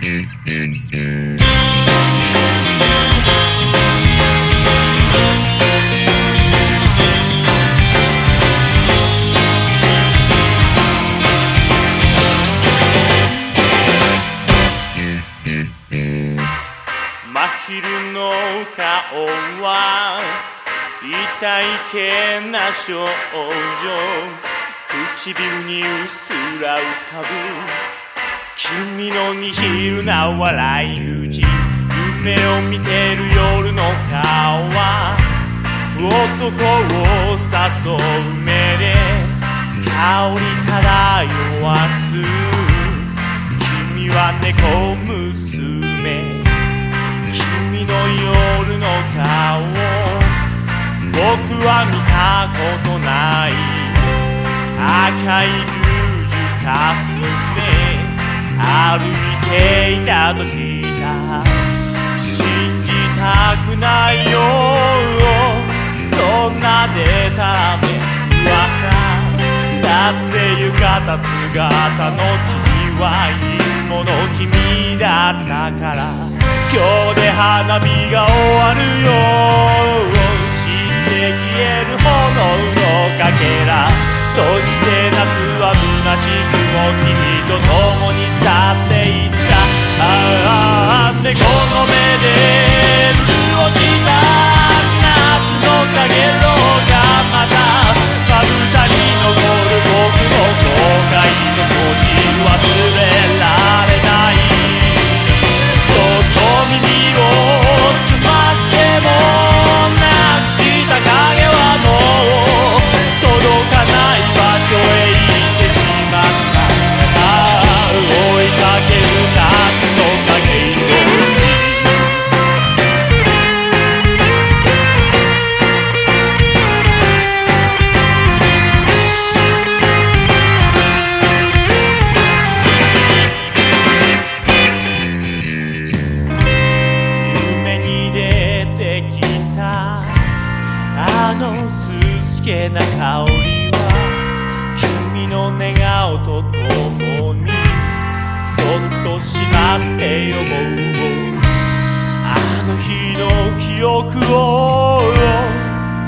真昼の顔は痛いけな症状唇にうっすら浮かぶ。君のに昼な笑い口夢を見てる夜の顔は男を誘う目で香り漂わす君は猫娘君の夜の顔僕は見たことない。赤いルージュかす歩いていた時だ。信じたくないよそんなでため噂だって浴衣姿の君はいつもの君だったから今日で花火が終わるよ散って消える炎のかけら。そして夏は虚しくも君と共にあのすすけな香りは君の寝顔とともにそっとしまって呼ぼうあの日の記憶を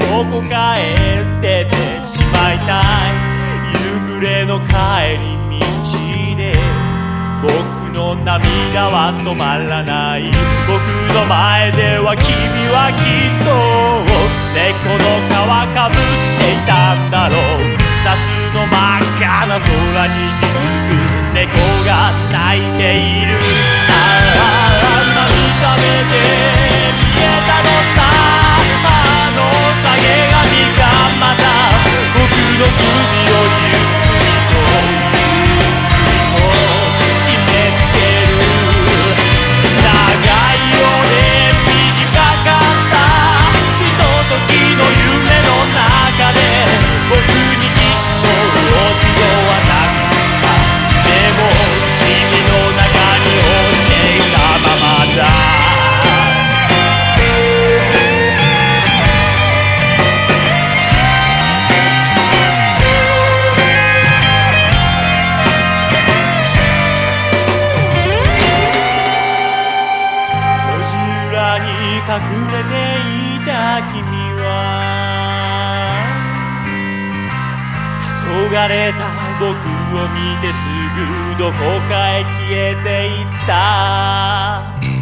どこかへ捨ててしまいたい。夕暮れの帰り道で僕の涙は止まらない。僕の前では君はきっと猫の皮かぶっていたんだろう。夏の真っ赤な空に気づく猫が泣いている。れた僕を見てすぐどこかへ消えていった。